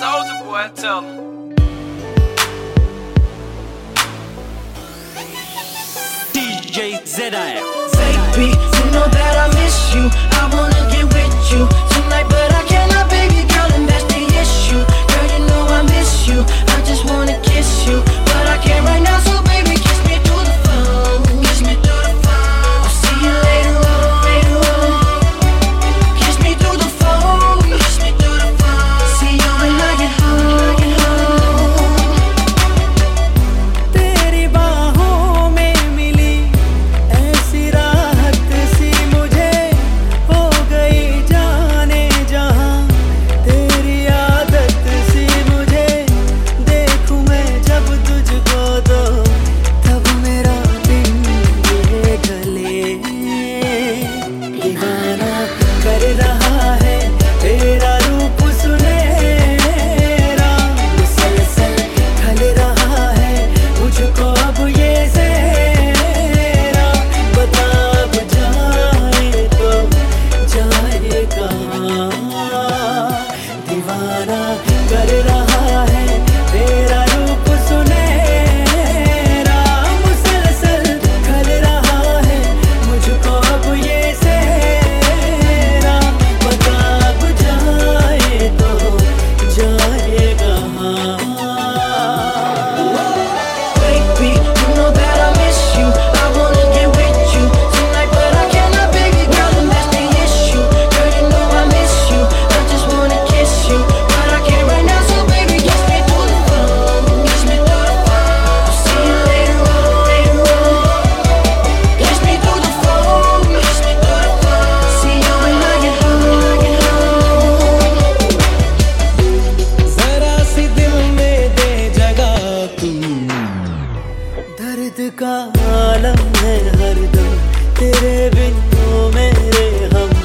Boy, tell him. DJ ZI. Baby, you know that I miss का आलम है हर दम। तेरे बिन मेरे हम